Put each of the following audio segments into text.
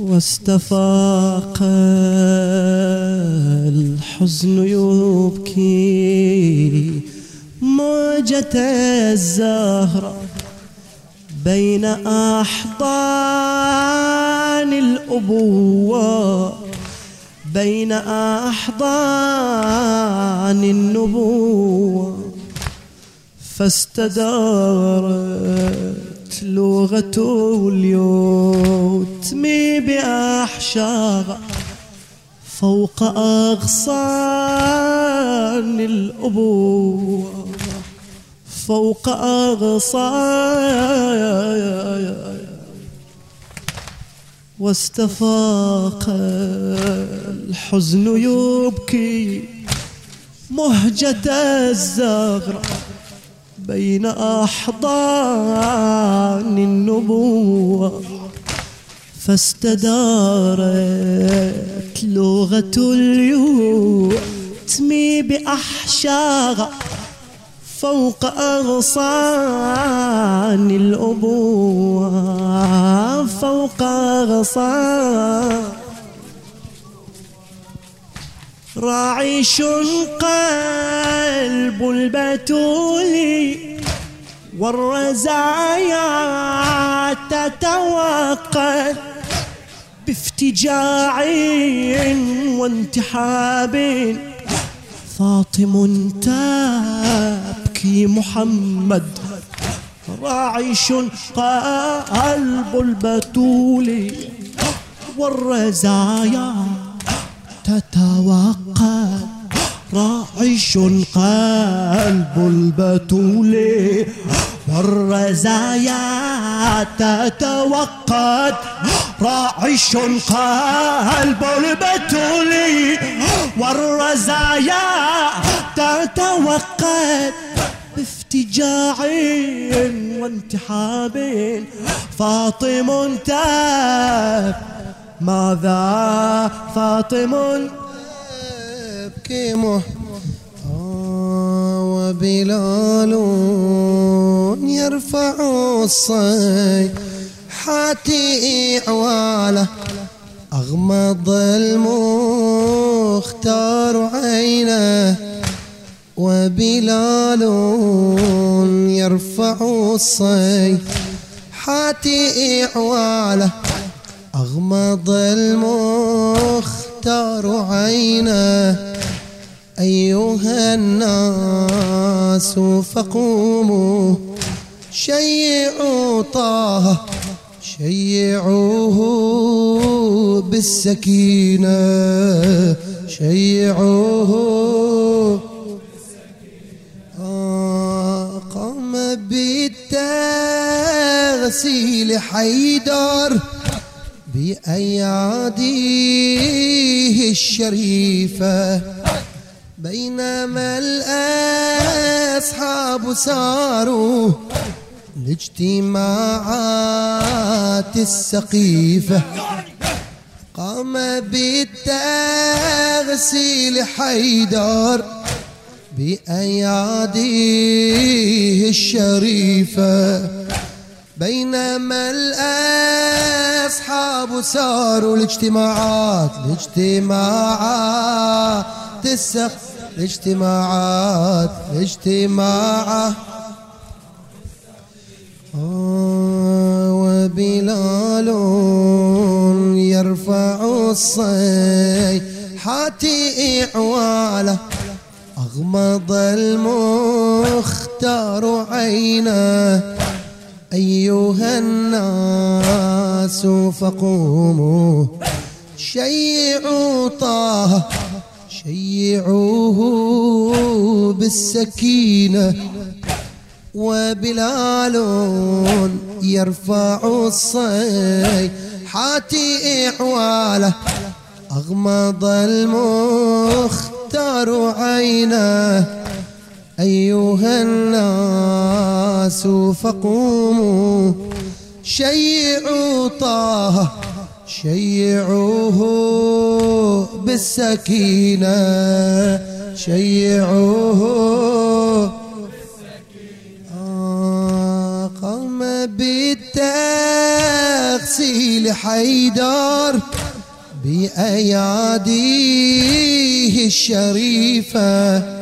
واستفاق الحزن يبكي. موجة الزهرة بين أحضان الأبوة بين أحضان النبوة. فاستدارت لغة اليوتم بأحشاغ فوق أغصان الأبوة فوق أغصان. واستفاق الحزن يبكي مهجة الزغرة بين أحضان النبوة فاستدارت لغة اليتم بأحشاغ فوق أغصان الأبوة فوق أغصان راعش قلب البتول والرزايا تتوقد بافتجاع وانتحاب. فاطم تبكي محمد راعش قلب البتول والرزايا تتوقد راعش قلب البتول والرزايا تتوقد راعش قلب البتول والرزايا تتوقد بافتجاع وانتحاب. فاطم تاب ماذا فاطم؟ يبكي وبلال يرفع حاتي عواله أغمض المختار عينه وبلال يرفع حاتي عواله أغمض المختار عينه. أيها الناس فقوموا شيعوا طه شيعوه بالسكينة. شيعوه آه قام بالتغسيل حيدر. بأياديه الشريفة. بينما الأصحاب ساروا لاجتماعات السقيفة. قام بالتغسيل حيدر بأياديه الشريفة. بينما الأصحاب ساروا الاجتماعات الاجتماعات السق الاجتماعات الاجتماعات. آه، وبلال يرفع الصيحات إعواله أغمض المختار عينه. أيها الناس فقوموا شيعوا طه شيعوه بالسكينة وبلال يرفع حاتي إعواله. أغمض المختار عينه أيها الناس فقوموا. شيعوا طه شيعوه بالسكينة. شيعوه آه قام بالتغسيل تغسيل حيدر بأياديه الشريفة.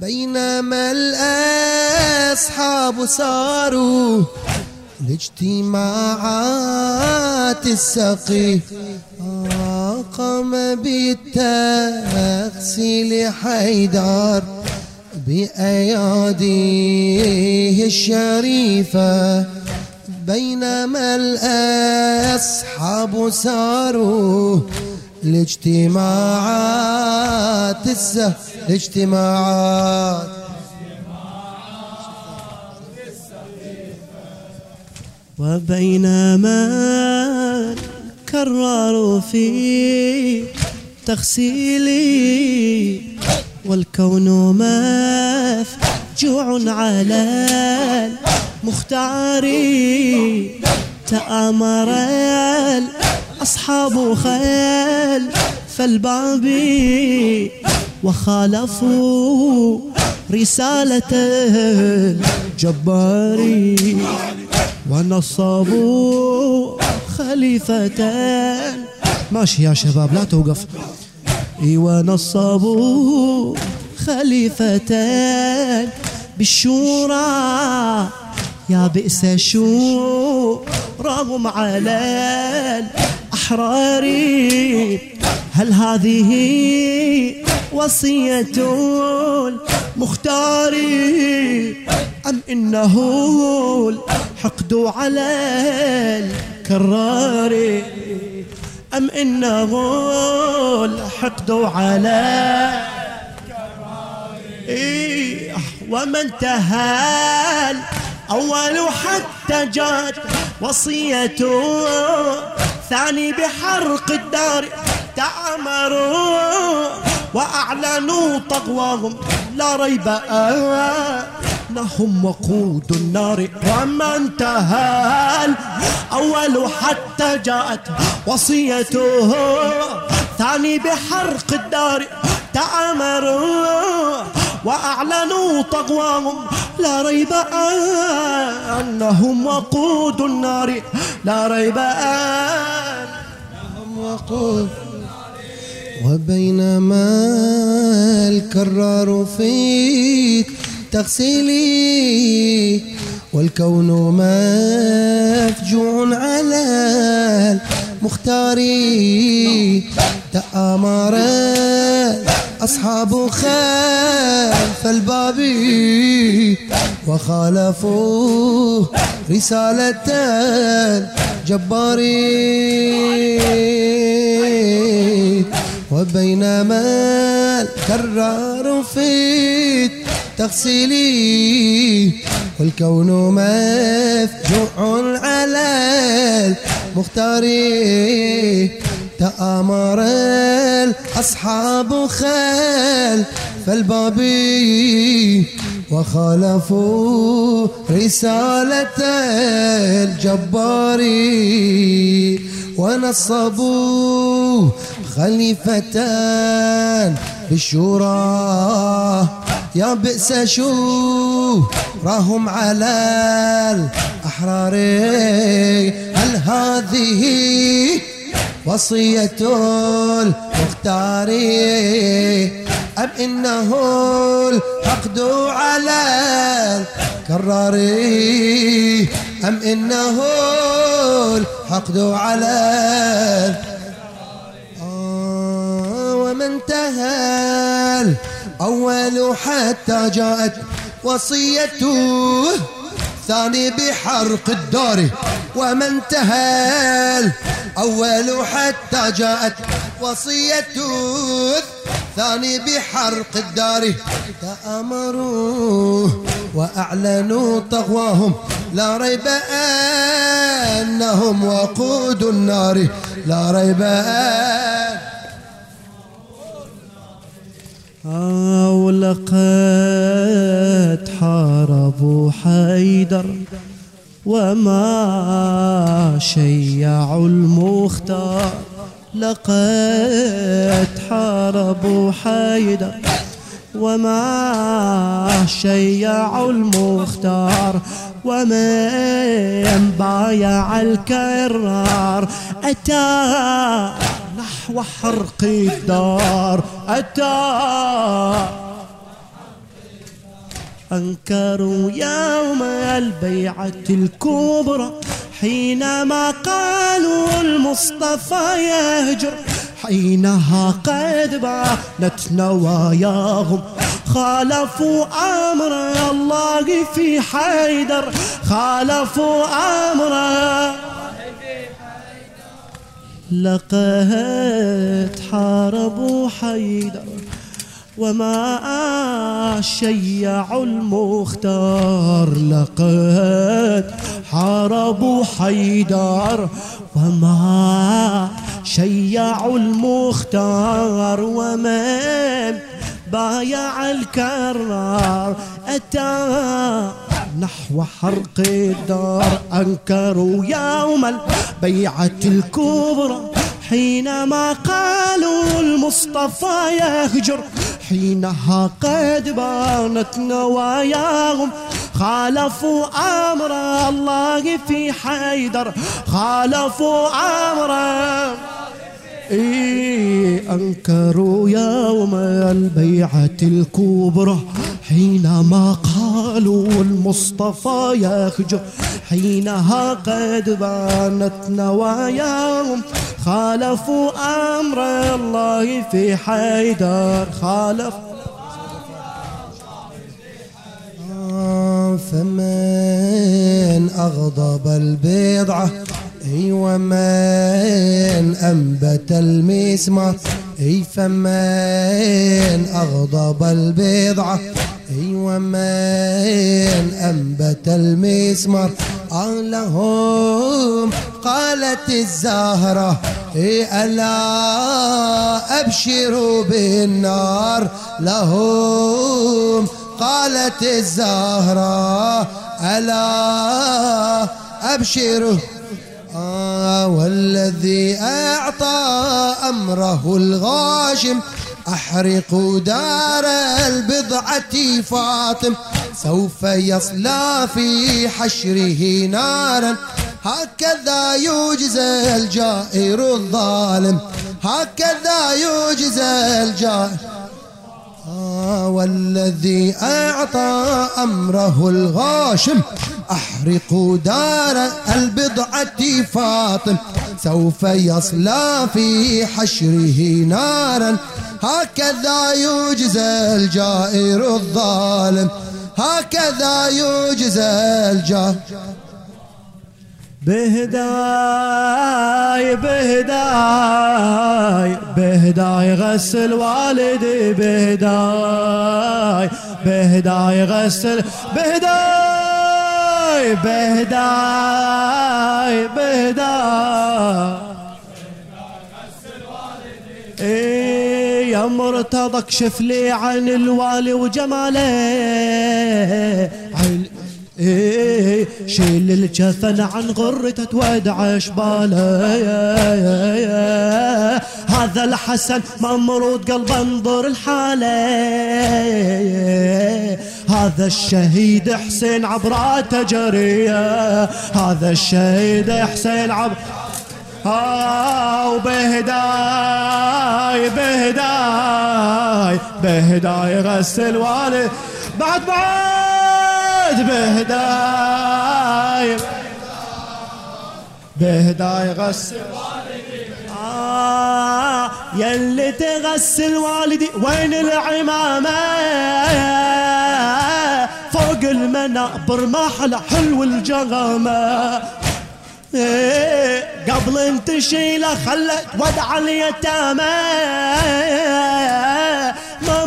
بينما الأصحاب ساروا لاجتماعات السقي. قام بالتغسيل حيدر بأياديه الشريفة. بينما الأصحاب ساروا لاجتماعات السه لاجتماعات وبينما كرروا في تغسيلي والكون مفجوع على المختار. تآمر الأصحاب خلف الباب وخالفوا رسالة الجبار ونصبوا خليفة. ماشي يا شباب لا توقف. إي ونصبوا خليفة. بالشورى يا بئس شورهم على الأحرار. هل هذه وصية المختار؟ أم إنه الحقد على الكرار؟ أم إنه الحقد على ومن تهال أول حتى جات وصيته ثاني بحرق الدار تأمروا وأعلنوا طغواهم لا ريب أنهم وقود النار وما انتهى الأول حتى جاءت وصيته ثاني بحرق الدار تأمروا وأعلنوا طغواهم لا ريب أنهم وقود النار لا ريب أنهم وقود وبينما الكرار في تغسيلي والكون مفجوع على المختار تآمر أصحاب خلف الباب وخالفوا رسالة الجبار وبينما الكرار في تغسيلي والكون مفجوع على المختار. تآمر الأصحاب خلف الباب وخالفوا رسالة الجبار ونصبوا خليفتان بالشورى يا بئس شورهم على الأحرار هل هذه وصية المختار أم إنه الحقد على الكرار؟ أم إنه الحقد على ومن انتهى أول حتى جاءت وصيته. ثاني بحرق الدار وما انتهى الأول حتى جاءت وصيته ثاني بحرق الدار. تأمروا وأعلنوا طغواهم لا ريب أنهم وقود النار. لا ريب أن ولقد حاربوا حيدر وما شيعوا المختار. لقد حاربوا حيدر وما شيعوا المختار. ومن بايع الكرار. أتى نحو حرق الدار. أتى. أنكروا يوم البيعة الكبرى حينما قالوا المصطفى يهجر. حينها قد بانت نواياهم. خالفوا أمر الله في حيدر. خالفوا أمره لقد حاربوا حيدر وما شيع المختار. لقد حاربوا حيدر وما شيع المختار. ومن بايع الكرار أتى نحو حرق الدار. أنكروا يوم البيعة الكبرى حينما قالوا المصطفى يهجر حينها قد بانت نواياهم. خالفوا أمر الله في حيدر خالفوا أمره إيه. أنكروا يوم البيعة الكبرى حينما قالوا المصطفى يخجر حينها قد بانت نواياهم. خالفوا أمر الله في حيدر خالف فمن أغضب البضعة اي ومن أنبت المسمار أي فمن أغضب البضعه أي ومن أنبت المسمار لهم قالت الزهرة ألا أبشروا بالنار. لهم قالت الزهرة ألا أبشروا والذي أعطى أمره الغاشم أحرق دار البضعة فاطم. سوف يصلى في حشره نارا. هكذا يجزى الجائر الظالم. هكذا يجزى الجائر. آه والذي أعطى أمره الغاشم أحرقوا دار البضعة فاطم سوف يصلى في حشره نارا. هكذا يجزى الجائر الظالم هكذا يجزى الجائر. بهداي بهداي بهداي غسل والدي بهداي بهداي غسل بهداي بهداي بهداي يا مرتضى اكشف لي عن الوالي وجماله إيه شيل الجفن عن غرته تودع شباله هذا الحسن ممرود قلب انظر الحالة. هذا الشهيد حسين عبراته جريه هذا الشهيد حسين عبر وبهداي بهداي بهداي غسل والي بعد بعد! بهداي بهداي غسل آه يلي تغسل والدي وين العمامة؟ فوق المنابر محلى حلو الجغمة إيه، قبل انت شيله خلت ودع اليتامى.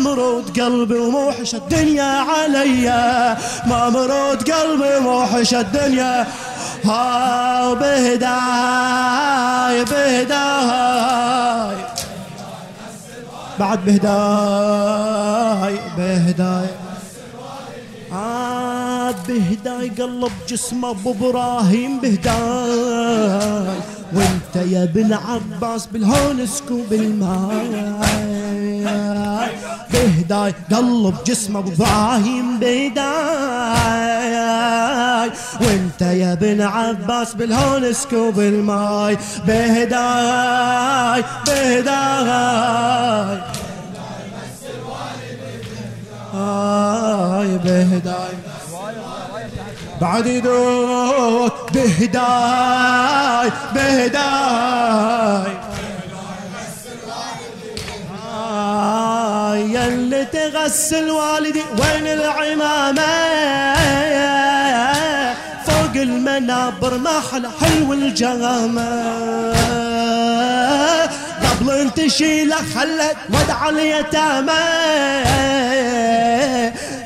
ممرود قلبي وموحش الدنيا عليا. ممرود قلبي وموحش الدنيا. ها بهداي بهداي. بعد بهداي بهداي. آه بهداي قلب جسمه أبو إبراهيم بهداي. وانت يا ابن عباس بالهون اسكو بالماي. بهداي قلب جسمه إبراهيم بهداي. وإنت يا ابن عباس بالهون سكوب الماي بهداي. بهداي بهداي. بعد يدوك بهداي بهداي. اللي تغسل والدي وين العمامة؟ فوق المنابر ما حلى حلو الجغامة قبل انت شيله خلت ودع اليتامى.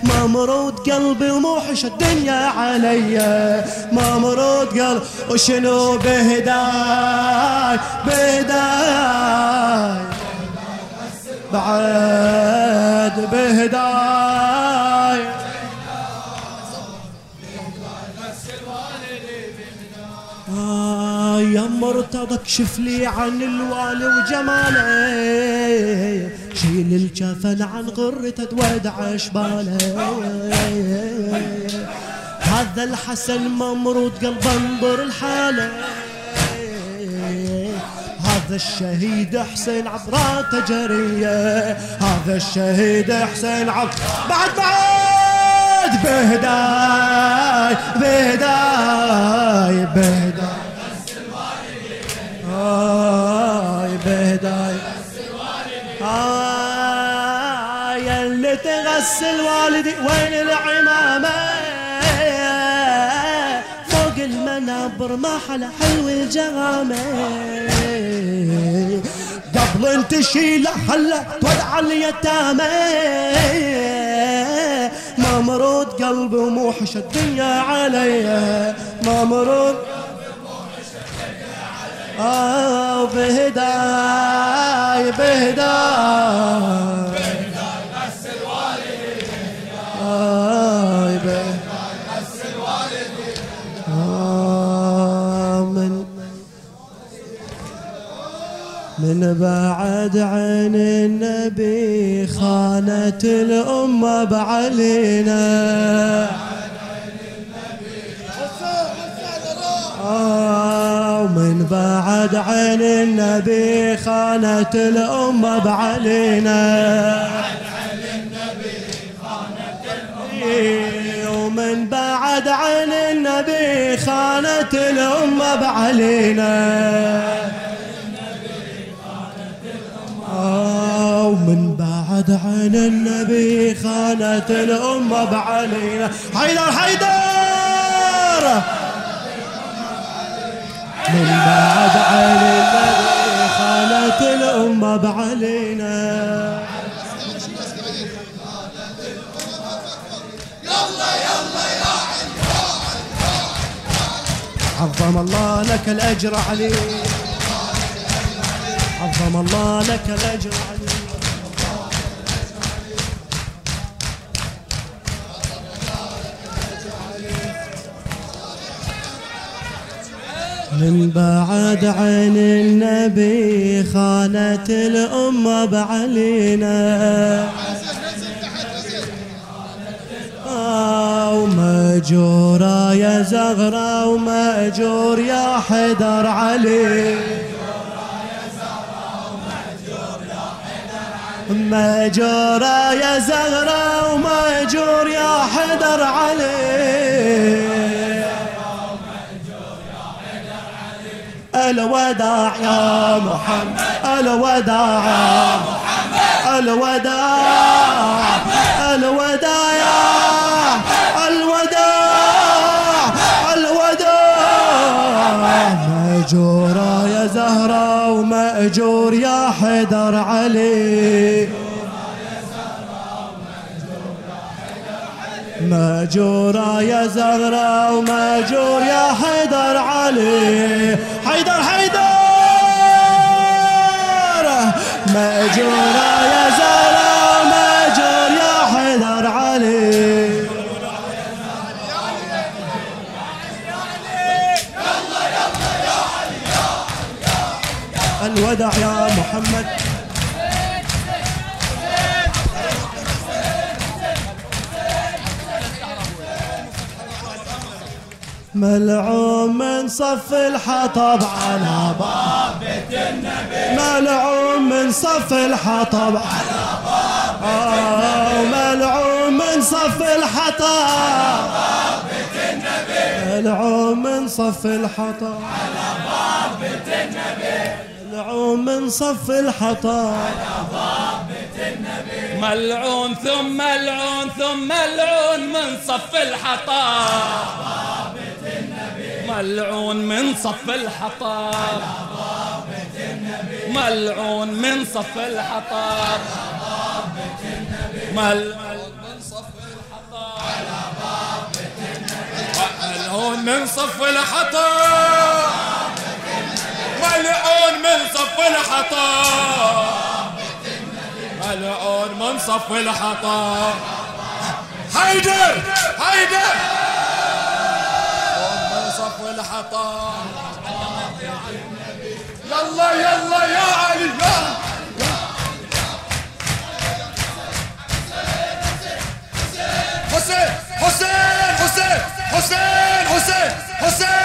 ما مرود قلبي وموحش الدنيا علي. ما مرود قلبي وشنو بهداي؟ بهداي. بعد بهداي آه يا مرتضى اكشف لي عن الوالي وجماله. شيل الجفن عن غرته تودع شباله. هذا الحسن ممرود قلب انظر الحالة. هذا الشهيد حسين عبراته جرية هذا الشهيد حسين عب بعد بعد بهداي بهداي بهداي. هاي بهداي. هاي اللي تغسل والدي وين العمامة؟ المنابر ما حلا حلو الجغامة قبل انت شيلة خله تودع اليتامى. ما مرود قلبي وموحش الدنيا علي. ما مرود آه بهداي بهداي. من بعد عين النبي خانت الأمة بعلينا. ومن بعد عين النبي خانت الأمة بعلينا. ومن بعد عين النبي خانت الأمة بعلينا. ومن بعد عن النبي خانت الأمة بعلينا. حيدر حيدر! من بعد عن النبي خانت الأمة بعلينا. عظم الله لك الأجر عليك عظم الله لك الأجر من بعد عين النبي خانت الأمة بعلينا. ومأجورة يا زغرة ومأجور يا حدر علي. ماجورة يا زغرة وماجور يا حدر علي. الوداع يا محمد. الوداع يا محمد. الوداع. الوداع يا الوداع. الوداع. ماجورة يا زهرة ومأجور يا حدر علي. ماجورة يا زهرة وماجور يا حيدر علي. حيدر حيدر! ماجورة يا زهرة وماجور يا حيدر علي. الوداع يا محمد. ملعون من صف الحطب على باب بيت النبي. ملعون من صف الحطب على باب النبي. ملعون من صف الحطب بيت النبي. ملعون من صف الحطب على باب بيت النبي. ملعون من صف الحطب على باب بيت النبي. ملعون ثم ملعون ثم ملعون من صف الحطب. ملعون من صف الحطب. ملعون من صف الحطب. ملعون من صف الحطب ملعون من صف الحطب. ملعون من صف الحطب. ملعون من صف الحطب. هيدر! هيدر! الوطن يلا يلا يا علي يا حسين حسين حسين حسين حسين حسين